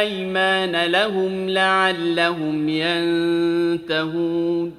أيمان لهم لعلهم ينتهون